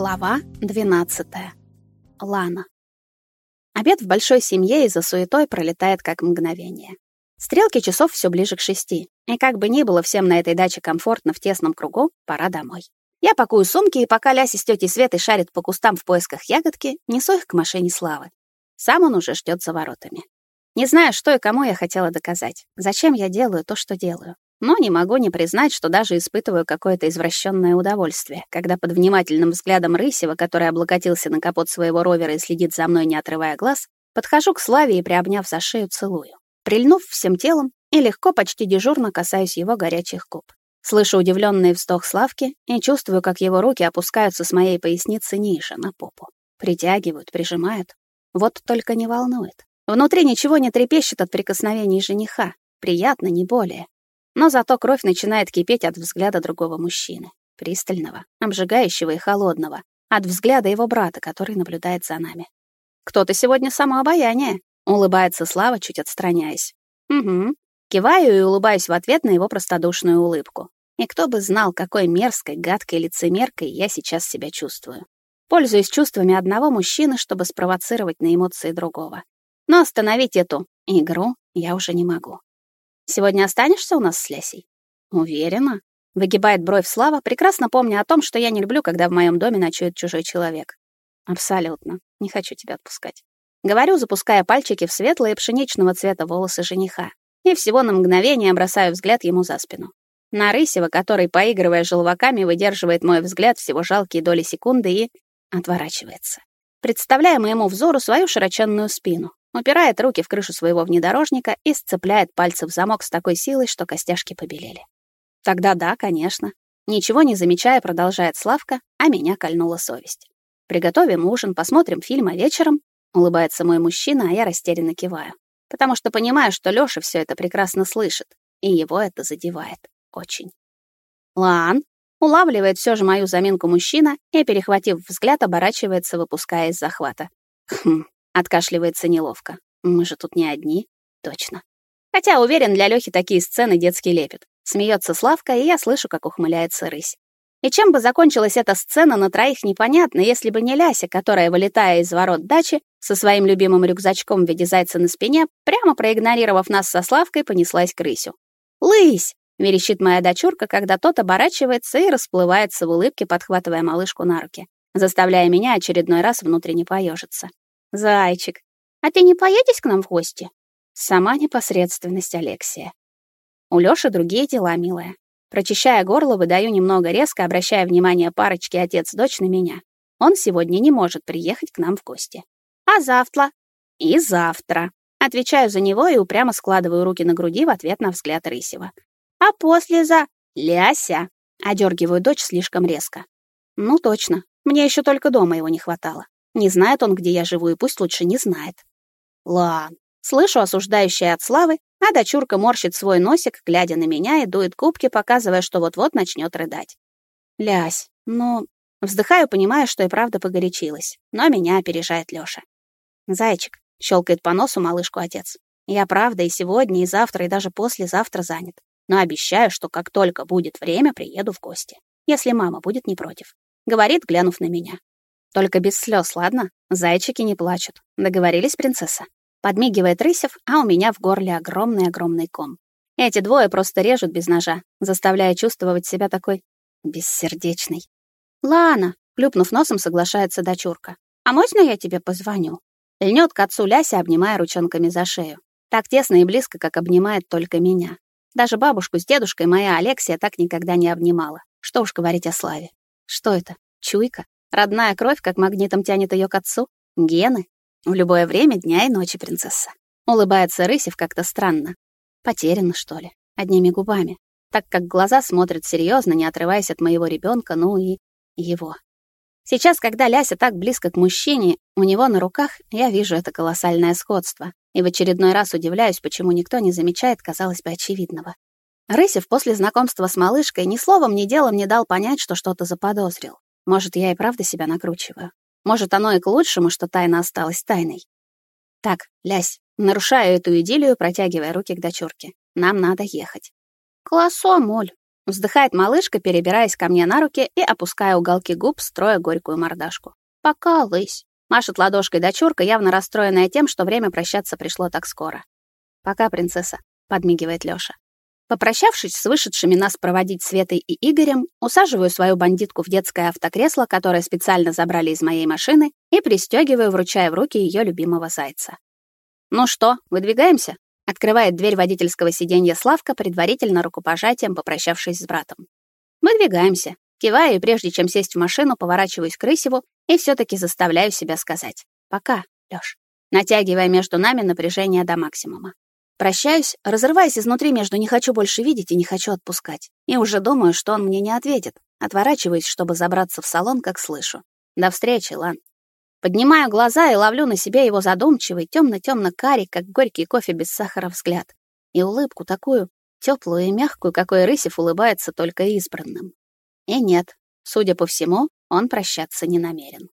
Глава 12. Лана. Обед в большой семье из-за суетой пролетает как мгновение. Стрелки часов все ближе к шести, и как бы ни было всем на этой даче комфортно в тесном кругу, пора домой. Я пакую сумки, и пока Ляся с тетей Светой шарит по кустам в поисках ягодки, несу их к машине Славы. Сам он уже ждет за воротами. Не знаю, что и кому я хотела доказать. Зачем я делаю то, что делаю но не могу не признать, что даже испытываю какое-то извращенное удовольствие, когда под внимательным взглядом Рысева, который облокотился на капот своего ровера и следит за мной, не отрывая глаз, подхожу к Славе и, приобняв за шею, целую. Прильнув всем телом и легко, почти дежурно касаюсь его горячих губ. Слышу удивленный вздох Славки и чувствую, как его руки опускаются с моей поясницы ниже, на попу. Притягивают, прижимают. Вот только не волнует. Внутри ничего не трепещет от прикосновений жениха. Приятно, не более. Но зато кровь начинает кипеть от взгляда другого мужчины, пристального, обжигающего и холодного, от взгляда его брата, который наблюдает за нами. «Кто-то сегодня самообаяние», — улыбается Слава, чуть отстраняясь. «Угу». Киваю и улыбаюсь в ответ на его простодушную улыбку. И кто бы знал, какой мерзкой, гадкой лицемеркой я сейчас себя чувствую. Пользуюсь чувствами одного мужчины, чтобы спровоцировать на эмоции другого. Но остановить эту игру я уже не могу. Сегодня останешься у нас с Лесей? Уверена. Выгибает бровь Слава, прекрасно помня о том, что я не люблю, когда в моем доме ночует чужой человек. Абсолютно. Не хочу тебя отпускать. Говорю, запуская пальчики в светлые пшеничного цвета волосы жениха. И всего на мгновение бросаю взгляд ему за спину. На Рысева, который, поигрывая желваками, выдерживает мой взгляд всего жалкие доли секунды и отворачивается. Представляя моему взору свою широченную спину, упирает руки в крышу своего внедорожника и сцепляет пальцы в замок с такой силой, что костяшки побелели. Тогда да, конечно. Ничего не замечая, продолжает Славка, а меня кольнула совесть. Приготовим ужин, посмотрим фильм, а вечером улыбается мой мужчина, а я растерянно киваю, потому что понимаю, что Лёша всё это прекрасно слышит, и его это задевает очень. Лан улавливает всё же мою заминку мужчина и, перехватив взгляд, оборачивается, выпуская из захвата. Хм, Откашливается неловко. Мы же тут не одни. Точно. Хотя, уверен, для Лёхи такие сцены детский лепет. Смеется Славка, и я слышу, как ухмыляется рысь. И чем бы закончилась эта сцена на троих, непонятно, если бы не Ляся, которая, вылетая из ворот дачи, со своим любимым рюкзачком в виде зайца на спине, прямо проигнорировав нас со Славкой, понеслась к рысю. «Лысь!» — верещит моя дочурка, когда тот оборачивается и расплывается в улыбке, подхватывая малышку на руки, заставляя меня очередной раз внутренне поежиться. Зайчик, а ты не поедешь к нам в гости? Сама непосредственность Алексия. У Лёши другие дела, милая. Прочищая горло, выдаю немного резко, обращая внимание парочки отец-дочь на меня. Он сегодня не может приехать к нам в гости. А завтра? И завтра. Отвечаю за него и упрямо складываю руки на груди в ответ на взгляд Рысева. А после за... Ляся. Одергиваю дочь слишком резко. Ну точно, мне еще только дома его не хватало. Не знает он, где я живу, и пусть лучше не знает. Лан. Слышу осуждающее от славы, а дочурка морщит свой носик, глядя на меня и дует губки, показывая, что вот-вот начнет рыдать. Лясь, ну... Вздыхаю, понимая, что и правда погорячилась, но меня опережает Лёша. «Зайчик», — щелкает по носу малышку отец. «Я правда и сегодня, и завтра, и даже послезавтра занят. Но обещаю, что как только будет время, приеду в гости. Если мама будет не против». Говорит, глянув на меня. Только без слез, ладно? Зайчики не плачут. Договорились, принцесса? Подмигивает Рысев, а у меня в горле огромный-огромный ком. Эти двое просто режут без ножа, заставляя чувствовать себя такой бессердечной. Лана, клюпнув носом, соглашается дочурка. А можно я тебе позвоню? Льнет к отцу Ляся, обнимая ручонками за шею. Так тесно и близко, как обнимает только меня. Даже бабушку с дедушкой моя Алексия так никогда не обнимала. Что уж говорить о Славе. Что это? Чуйка? Родная кровь как магнитом тянет ее к отцу. Гены. В любое время дня и ночи, принцесса. Улыбается Рысев как-то странно. Потеряна, что ли? Одними губами. Так как глаза смотрят серьезно, не отрываясь от моего ребенка, ну и его. Сейчас, когда Ляся так близко к мужчине, у него на руках, я вижу это колоссальное сходство. И в очередной раз удивляюсь, почему никто не замечает, казалось бы, очевидного. Рысев после знакомства с малышкой ни словом, ни делом не дал понять, что что-то заподозрил. Может, я и правда себя накручиваю. Может, оно и к лучшему, что тайна осталась тайной. Так, лясь, нарушаю эту идиллию, протягивая руки к дочурке. Нам надо ехать. Классо, моль. Вздыхает малышка, перебираясь ко мне на руки и опуская уголки губ, строя горькую мордашку. «Пока, лысь!» Машет ладошкой дочурка, явно расстроенная тем, что время прощаться пришло так скоро. «Пока, принцесса», — подмигивает Лёша. Попрощавшись с вышедшими нас проводить Светой и Игорем, усаживаю свою бандитку в детское автокресло, которое специально забрали из моей машины, и пристегиваю, вручая в руки ее любимого зайца. «Ну что, выдвигаемся?» — открывает дверь водительского сиденья Славка, предварительно рукопожатием попрощавшись с братом. «Выдвигаемся». Киваю, и прежде чем сесть в машину, поворачиваюсь к Рысеву и все таки заставляю себя сказать «пока, Лёш», натягивая между нами напряжение до максимума. Прощаюсь, разрываясь изнутри между «не хочу больше видеть» и «не хочу отпускать». И уже думаю, что он мне не ответит. Отворачиваюсь, чтобы забраться в салон, как слышу. До встречи, Лан. Поднимаю глаза и ловлю на себе его задумчивый, темно-темно-карий, как горький кофе без сахара взгляд. И улыбку такую, теплую и мягкую, какой Рысев улыбается только избранным. И нет, судя по всему, он прощаться не намерен.